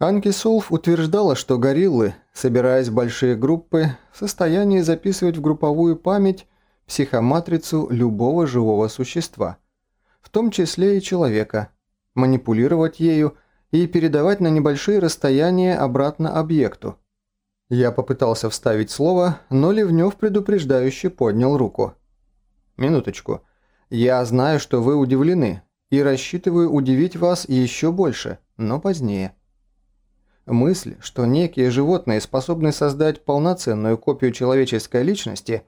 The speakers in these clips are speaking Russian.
Анки Солф утверждала, что гориллы, собираясь в большие группы, в состоянии записывать в групповую память психоматрицу любого живого существа, в том числе и человека, манипулировать ею и передавать на небольшие расстояния обратно объекту. Я попытался вставить слово, но Ливнев предупреждающе поднял руку. «Минуточку. Я знаю, что вы удивлены, и рассчитываю удивить вас еще больше, но позднее». Мысль, что некие животные способны создать полноценную копию человеческой личности,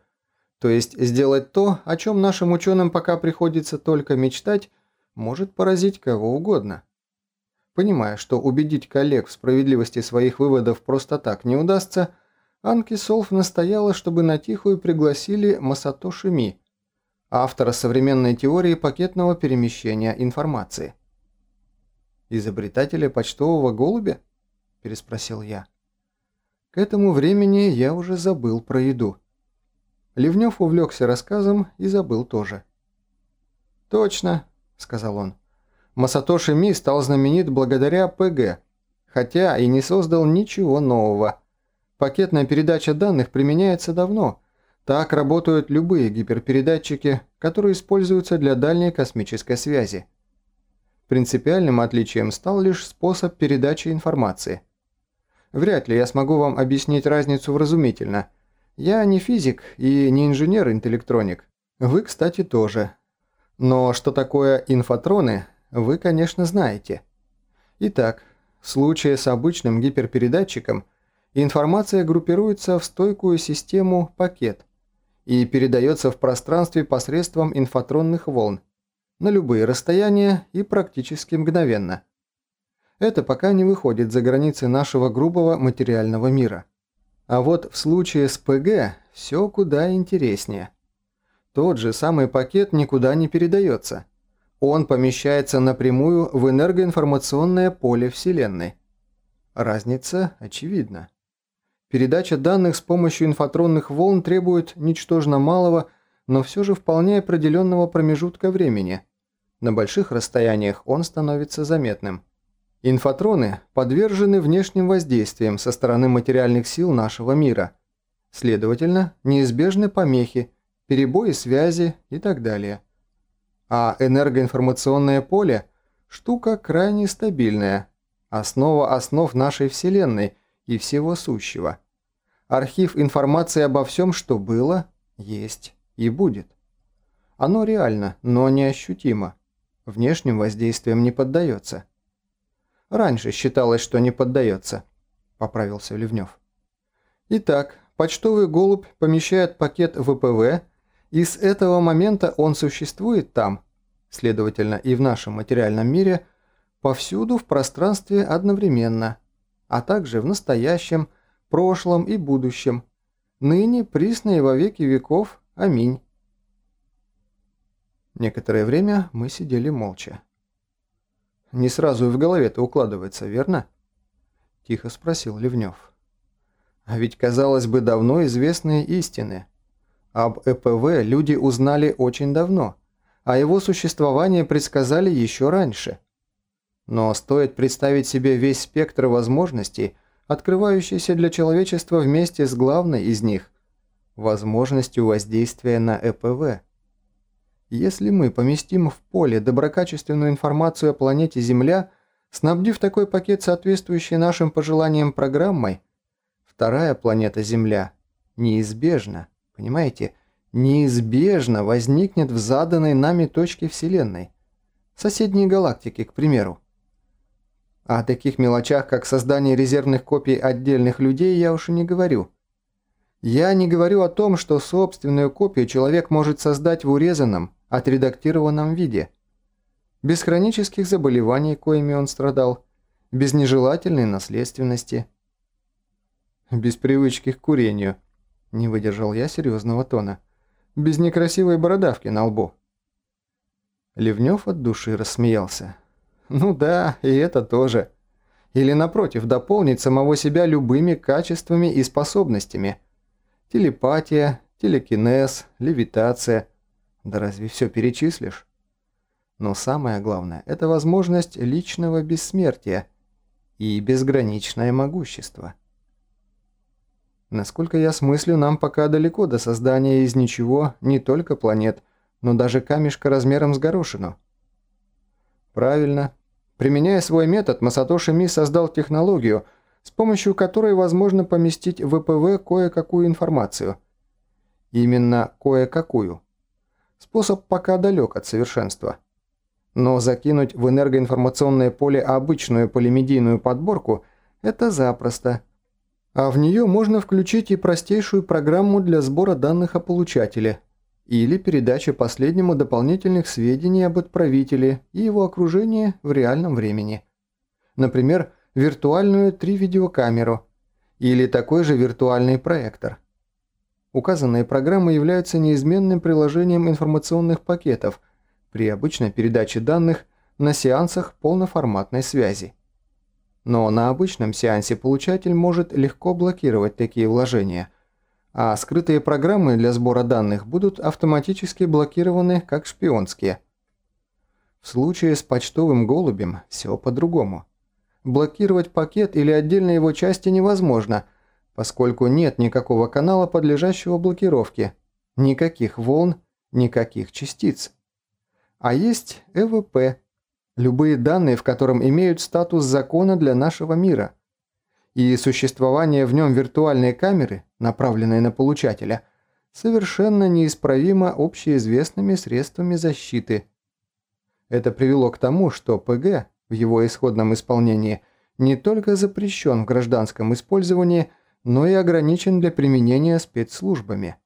то есть сделать то, о чем нашим ученым пока приходится только мечтать, может поразить кого угодно. Понимая, что убедить коллег в справедливости своих выводов просто так не удастся, Анки Солф настояла, чтобы на тихую пригласили Масато Шими, автора современной теории пакетного перемещения информации. Изобретателя почтового голубя? – переспросил я. К этому времени я уже забыл про еду. Ливнев увлекся рассказом и забыл тоже. «Точно», – сказал он. «Масатоши Ми стал знаменит благодаря ПГ, хотя и не создал ничего нового. Пакетная передача данных применяется давно. Так работают любые гиперпередатчики, которые используются для дальней космической связи. Принципиальным отличием стал лишь способ передачи информации – Вряд ли я смогу вам объяснить разницу вразумительно. Я не физик и не инженер-интеллектроник. Вы, кстати, тоже. Но что такое инфотроны, вы, конечно, знаете. Итак, в случае с обычным гиперпередатчиком информация группируется в стойкую систему пакет и передается в пространстве посредством инфотронных волн на любые расстояния и практически мгновенно – это пока не выходит за границы нашего грубого материального мира. А вот в случае с ПГ все куда интереснее. Тот же самый пакет никуда не передается. Он помещается напрямую в энергоинформационное поле Вселенной. Разница очевидна. Передача данных с помощью инфотронных волн требует ничтожно малого, но все же вполне определенного промежутка времени. На больших расстояниях он становится заметным. Инфотроны подвержены внешним воздействиям со стороны материальных сил нашего мира. Следовательно, неизбежны помехи, перебои связи и так далее. А энергоинформационное поле – штука крайне стабильная, основа основ нашей Вселенной и всего сущего. Архив информации обо всем, что было, есть и будет. Оно реально, но неощутимо. Внешним воздействиям не поддается. Раньше считалось, что не поддается», – поправился Ливнев. Итак, почтовый голубь помещает пакет ВПВ, и с этого момента он существует там, следовательно, и в нашем материальном мире, повсюду в пространстве одновременно, а также в настоящем, прошлом и будущем, ныне, присно и во веки веков. Аминь. Некоторое время мы сидели молча. Не сразу и в голове-то укладывается, верно?» Тихо спросил Ливнев. «А ведь, казалось бы, давно известные истины. Об ЭПВ люди узнали очень давно, а его существование предсказали еще раньше. Но стоит представить себе весь спектр возможностей, открывающийся для человечества вместе с главной из них – возможностью воздействия на ЭПВ – если мы поместим в поле доброкачественную информацию о планете Земля, снабдив такой пакет соответствующей нашим пожеланиям программой, вторая планета Земля неизбежно, понимаете, неизбежно возникнет в заданной нами точке Вселенной. Соседние галактики, к примеру. О таких мелочах, как создание резервных копий отдельных людей, я уж и не говорю. Я не говорю о том, что собственную копию человек может создать в урезанном, отредактированном виде. Без хронических заболеваний, коими он страдал, без нежелательной наследственности. Без привычки к курению, не выдержал я серьезного тона, без некрасивой бородавки на лбу. Ливнев от души рассмеялся. Ну да, и это тоже. Или напротив, дополнить самого себя любыми качествами и способностями. Телепатия, телекинез, левитация, да разве все перечислишь? Но самое главное – это возможность личного бессмертия. и безграничное могущество. Насколько я смыслю, нам пока далеко до создания из ничего не только планет, но даже камешка размером с горошину. Правильно. Применяя свой метод, Масатоши Ми создал технологию, с помощью которой возможно поместить в ВПВ кое-какую информацию. Именно кое-какую. Способ пока далек от совершенства. Но закинуть в энергоинформационное поле обычную полимедийную подборку – это запросто. А в нее можно включить и простейшую программу для сбора данных о получателе или передачи последнему дополнительных сведений об отправителе и его окружении в реальном времени. Например, виртуальную 3-видеокамеру или такой же виртуальный проектор. Указанные программы являются неизменным приложением информационных пакетов – при обычной передаче данных на сеансах полноформатной связи. Но на обычном сеансе получатель может легко блокировать такие вложения, а скрытые программы для сбора данных будут автоматически блокированы как шпионские. В случае с почтовым голубем все по-другому. Блокировать пакет или отдельные его части невозможно, поскольку нет никакого канала, подлежащего блокировке, никаких волн, никаких частиц а есть ЭВП, любые данные, в котором имеют статус закона для нашего мира. И существование в нем виртуальной камеры, направленной на получателя, совершенно неисправимо общеизвестными средствами защиты. Это привело к тому, что ПГ в его исходном исполнении не только запрещен в гражданском использовании, но и ограничен для применения спецслужбами.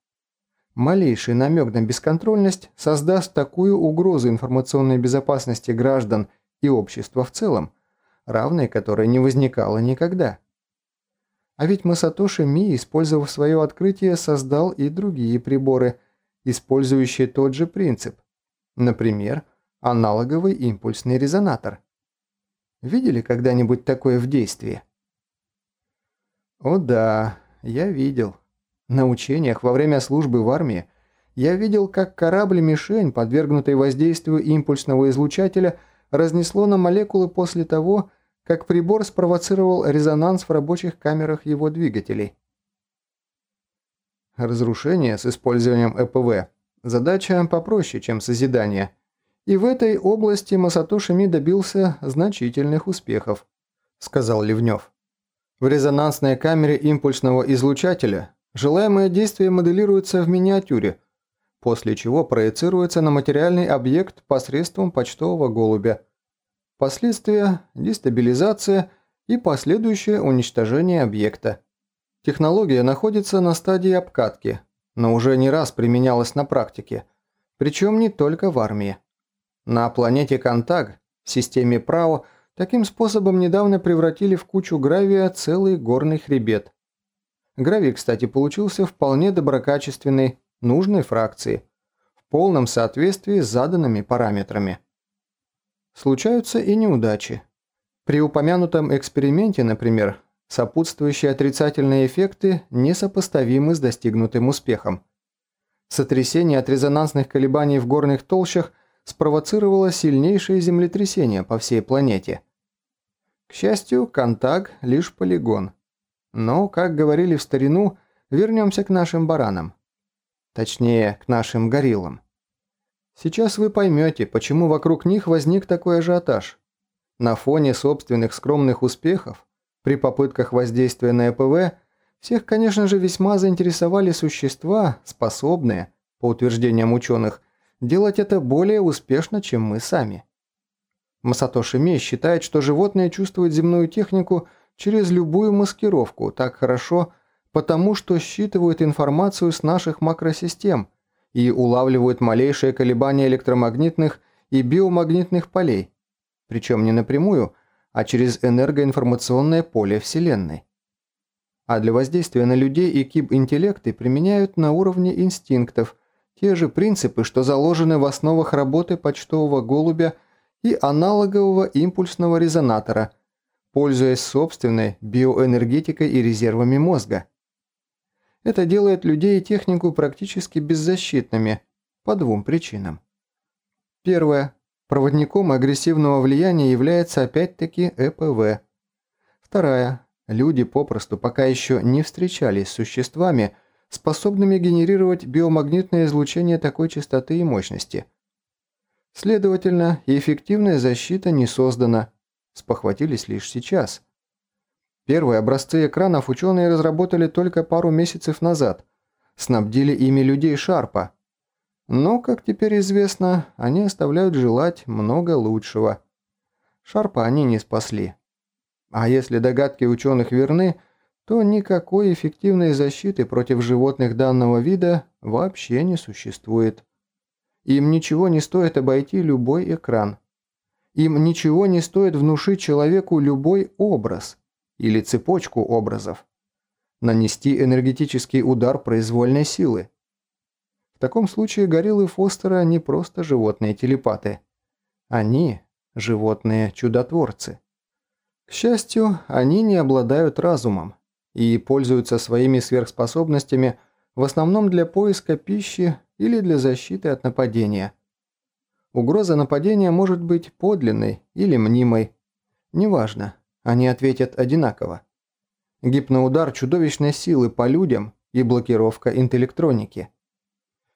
Малейший намек на бесконтрольность создаст такую угрозу информационной безопасности граждан и общества в целом, равной которой не возникало никогда. А ведь Масатоши Ми, использовав свое открытие, создал и другие приборы, использующие тот же принцип. Например, аналоговый импульсный резонатор. Видели когда-нибудь такое в действии? О да, я видел. На учениях во время службы в армии я видел, как корабль-мишень, подвергнутый воздействию импульсного излучателя, разнесло на молекулы после того, как прибор спровоцировал резонанс в рабочих камерах его двигателей. Разрушение с использованием ЭПВ – задача попроще, чем созидание. И в этой области Масатоши Ми добился значительных успехов, сказал Ливнев. В резонансной камере импульсного излучателя Желаемое действие моделируется в миниатюре, после чего проецируется на материальный объект посредством почтового голубя. Последствия – дестабилизация и последующее уничтожение объекта. Технология находится на стадии обкатки, но уже не раз применялась на практике, причем не только в армии. На планете Контаг, в системе ПРАО, таким способом недавно превратили в кучу гравия целый горный хребет. Гравий, кстати, получился вполне доброкачественной, нужной фракции, в полном соответствии с заданными параметрами. Случаются и неудачи. При упомянутом эксперименте, например, сопутствующие отрицательные эффекты несопоставимы с достигнутым успехом. Сотрясение от резонансных колебаний в горных толщах спровоцировало сильнейшее землетрясение по всей планете. К счастью, Контаг – лишь полигон – но, как говорили в старину, вернемся к нашим баранам. Точнее, к нашим гориллам. Сейчас вы поймете, почему вокруг них возник такой ажиотаж. На фоне собственных скромных успехов, при попытках воздействия на ЭПВ, всех, конечно же, весьма заинтересовали существа, способные, по утверждениям ученых, делать это более успешно, чем мы сами. Масатоши Ми считает, что животные чувствуют земную технику – через любую маскировку так хорошо, потому что считывают информацию с наших макросистем и улавливают малейшие колебания электромагнитных и биомагнитных полей, причем не напрямую, а через энергоинформационное поле Вселенной. А для воздействия на людей и киб-интеллекты применяют на уровне инстинктов те же принципы, что заложены в основах работы почтового голубя и аналогового импульсного резонатора – пользуясь собственной биоэнергетикой и резервами мозга. Это делает людей и технику практически беззащитными по двум причинам. Первое. Проводником агрессивного влияния является опять-таки ЭПВ. Вторая. Люди попросту пока еще не встречались с существами, способными генерировать биомагнитное излучение такой частоты и мощности. Следовательно, эффективная защита не создана, спохватились лишь сейчас. Первые образцы экранов ученые разработали только пару месяцев назад, снабдили ими людей Шарпа. Но, как теперь известно, они оставляют желать много лучшего. Шарпа они не спасли. А если догадки ученых верны, то никакой эффективной защиты против животных данного вида вообще не существует. Им ничего не стоит обойти любой экран. Им ничего не стоит внушить человеку любой образ или цепочку образов. Нанести энергетический удар произвольной силы. В таком случае гориллы Фостера не просто животные-телепаты. Они – животные-чудотворцы. К счастью, они не обладают разумом и пользуются своими сверхспособностями в основном для поиска пищи или для защиты от нападения. Угроза нападения может быть подлинной или мнимой. Неважно, они ответят одинаково. Гипноудар чудовищной силы по людям и блокировка интеллектроники.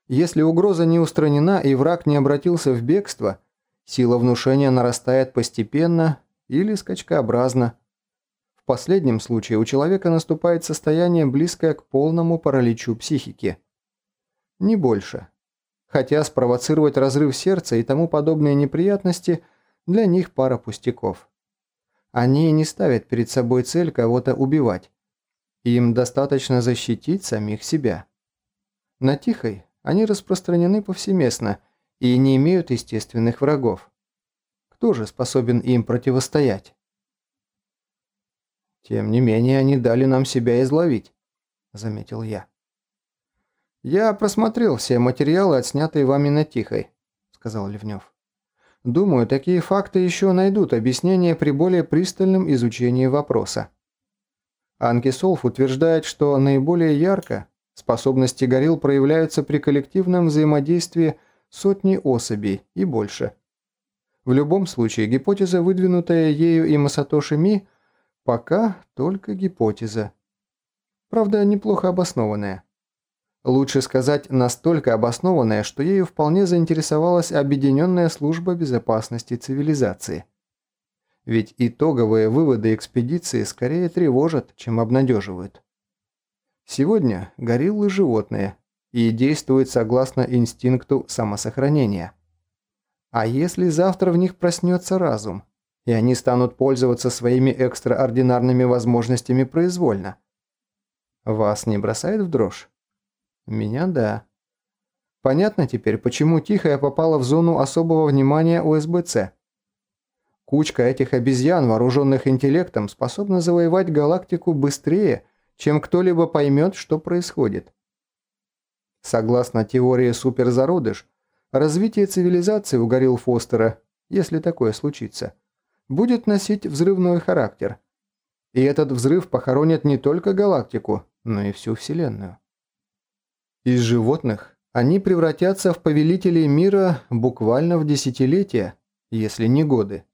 Если угроза не устранена и враг не обратился в бегство, сила внушения нарастает постепенно или скачкообразно. Последнем случае у человека наступает состояние, близкое к полному параличу психики. Не больше. Хотя спровоцировать разрыв сердца и тому подобные неприятности для них пара пустяков. Они не ставят перед собой цель кого-то убивать. Им достаточно защитить самих себя. На Тихой они распространены повсеместно и не имеют естественных врагов. Кто же способен им противостоять? Тем не менее, они дали нам себя изловить, заметил я. Я просмотрел все материалы, отснятые вами на Тихой, сказал Ливнев. Думаю, такие факты еще найдут объяснение при более пристальном изучении вопроса. Анки Солф утверждает, что наиболее ярко способности горилл проявляются при коллективном взаимодействии сотни особей и больше. В любом случае, гипотеза, выдвинутая ею и Масатоши Ми, пока только гипотеза. Правда, неплохо обоснованная. Лучше сказать, настолько обоснованная, что ею вполне заинтересовалась Объединенная служба безопасности цивилизации. Ведь итоговые выводы экспедиции скорее тревожат, чем обнадеживают. Сегодня гориллы – животные и действуют согласно инстинкту самосохранения. А если завтра в них проснется разум, и они станут пользоваться своими экстраординарными возможностями произвольно? Вас не бросает в дрожь? Меня – да. Понятно теперь, почему Тихая попала в зону особого внимания ОСБЦ. Кучка этих обезьян, вооруженных интеллектом, способна завоевать галактику быстрее, чем кто-либо поймет, что происходит. Согласно теории суперзародыш, развитие цивилизации у горилл Фостера, если такое случится, будет носить взрывной характер. И этот взрыв похоронит не только галактику, но и всю Вселенную. Из животных они превратятся в повелителей мира буквально в десятилетия, если не годы.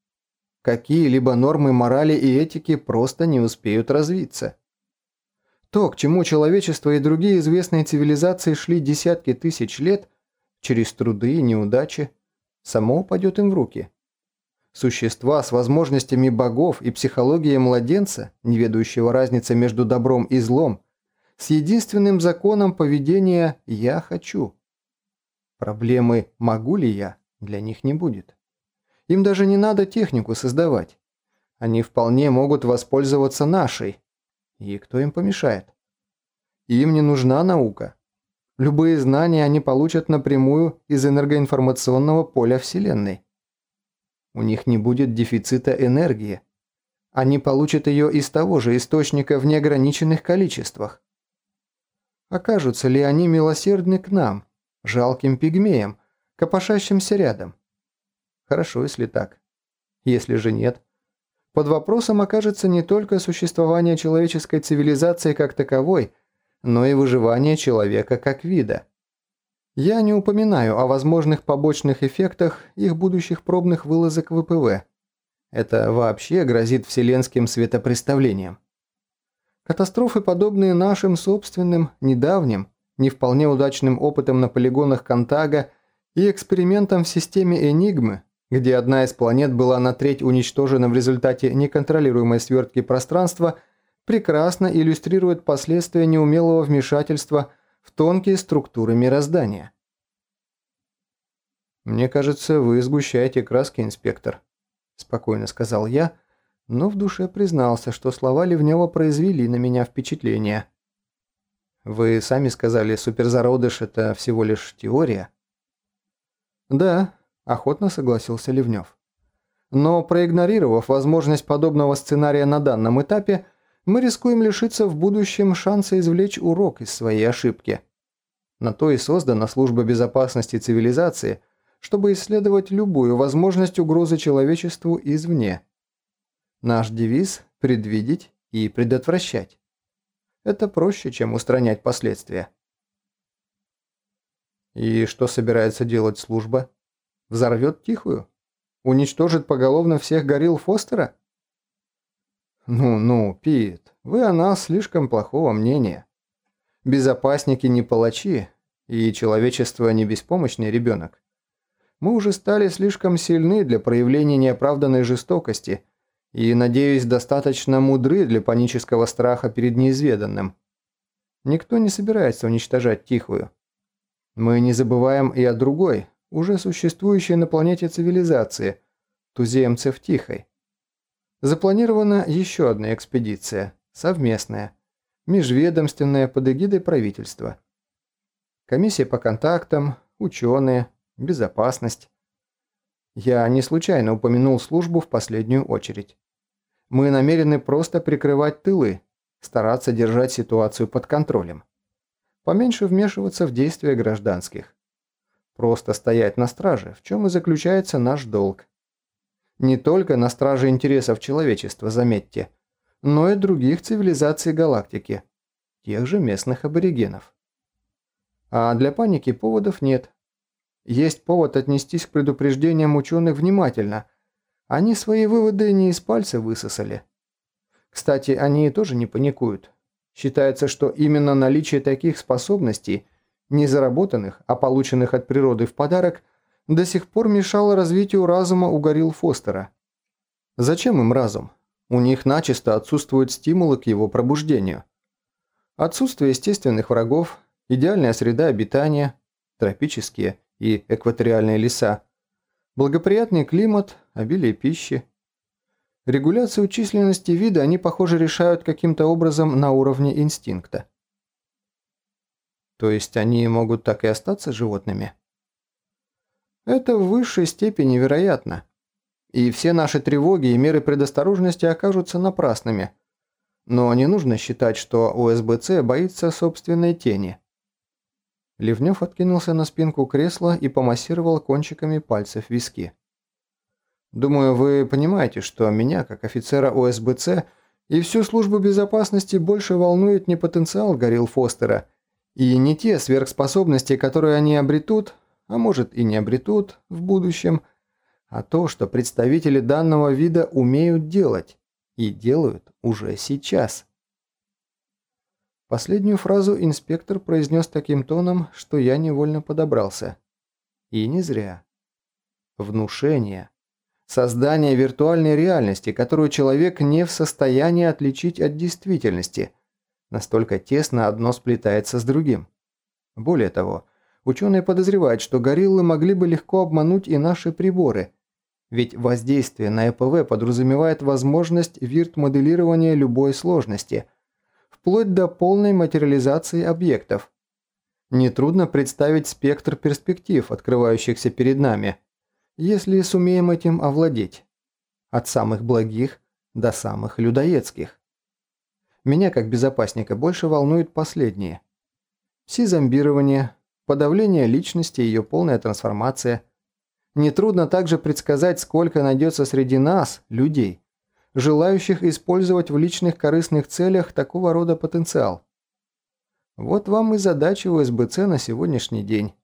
Какие-либо нормы морали и этики просто не успеют развиться. То, к чему человечество и другие известные цивилизации шли десятки тысяч лет, через труды и неудачи, само упадет им в руки. Существа с возможностями богов и психологией младенца, не ведущего разницы между добром и злом, с единственным законом поведения «я хочу». Проблемы «могу ли я» для них не будет. Им даже не надо технику создавать. Они вполне могут воспользоваться нашей. И кто им помешает? Им не нужна наука. Любые знания они получат напрямую из энергоинформационного поля Вселенной. У них не будет дефицита энергии. Они получат ее из того же источника в неограниченных количествах. Окажутся ли они милосердны к нам, жалким пигмеям, копошащимся рядом? Хорошо, если так. Если же нет, под вопросом окажется не только существование человеческой цивилизации как таковой, но и выживание человека как вида. Я не упоминаю о возможных побочных эффектах их будущих пробных вылазок в ВПВ. Это вообще грозит вселенским светопреставлением. Катастрофы, подобные нашим собственным, недавним, не вполне удачным опытом на полигонах Контага и экспериментом в системе Энигмы, где одна из планет была на треть уничтожена в результате неконтролируемой свертки пространства, прекрасно иллюстрирует последствия неумелого вмешательства в тонкие структуры мироздания. «Мне кажется, вы сгущаете краски, инспектор», – спокойно сказал я, но в душе признался, что слова Ливнева произвели на меня впечатление. «Вы сами сказали, суперзародыш – это всего лишь теория?» «Да», – охотно согласился Ливнев. «Но проигнорировав возможность подобного сценария на данном этапе, мы рискуем лишиться в будущем шанса извлечь урок из своей ошибки. На то и создана служба безопасности цивилизации – чтобы исследовать любую возможность угрозы человечеству извне. Наш девиз – предвидеть и предотвращать. Это проще, чем устранять последствия. И что собирается делать служба? Взорвет тихую? Уничтожит поголовно всех горилл Фостера? Ну-ну, Пит, вы о нас слишком плохого мнения. Безопасники не палачи, и человечество не беспомощный ребенок мы уже стали слишком сильны для проявления неоправданной жестокости и, надеюсь, достаточно мудры для панического страха перед неизведанным. Никто не собирается уничтожать Тихую. Мы не забываем и о другой, уже существующей на планете цивилизации, туземцев Тихой. Запланирована еще одна экспедиция, совместная, межведомственная под эгидой правительства. Комиссия по контактам, ученые, безопасность. Я не случайно упомянул службу в последнюю очередь. Мы намерены просто прикрывать тылы, стараться держать ситуацию под контролем. Поменьше вмешиваться в действия гражданских. Просто стоять на страже, в чем и заключается наш долг. Не только на страже интересов человечества, заметьте, но и других цивилизаций галактики, тех же местных аборигенов. А для паники поводов нет. Есть повод отнестись к предупреждениям ученых внимательно. Они свои выводы не из пальца высосали. Кстати, они тоже не паникуют. Считается, что именно наличие таких способностей, не заработанных, а полученных от природы в подарок, до сих пор мешало развитию разума у горилл Фостера. Зачем им разум? У них начисто отсутствуют стимулы к его пробуждению. Отсутствие естественных врагов, идеальная среда обитания, тропические – и экваториальные леса, благоприятный климат, обилие пищи. Регуляцию численности вида они, похоже, решают каким-то образом на уровне инстинкта. То есть они могут так и остаться животными? Это в высшей степени вероятно. И все наши тревоги и меры предосторожности окажутся напрасными. Но не нужно считать, что ОСБЦ боится собственной тени – Ливнев откинулся на спинку кресла и помассировал кончиками пальцев виски. «Думаю, вы понимаете, что меня, как офицера ОСБЦ, и всю службу безопасности больше волнует не потенциал Горилл Фостера и не те сверхспособности, которые они обретут, а может и не обретут в будущем, а то, что представители данного вида умеют делать и делают уже сейчас». Последнюю фразу инспектор произнес таким тоном, что я невольно подобрался. И не зря. Внушение. Создание виртуальной реальности, которую человек не в состоянии отличить от действительности. Настолько тесно одно сплетается с другим. Более того, ученые подозревают, что гориллы могли бы легко обмануть и наши приборы. Ведь воздействие на ЭПВ подразумевает возможность вирт-моделирования любой сложности – вплоть до полной материализации объектов. Нетрудно представить спектр перспектив, открывающихся перед нами, если сумеем этим овладеть. От самых благих до самых людоедских. Меня, как безопасника, больше волнует последнее. Си-зомбирование, подавление личности и ее полная трансформация. Нетрудно также предсказать, сколько найдется среди нас, людей, желающих использовать в личных корыстных целях такого рода потенциал. Вот вам и задача УСБЦ на сегодняшний день.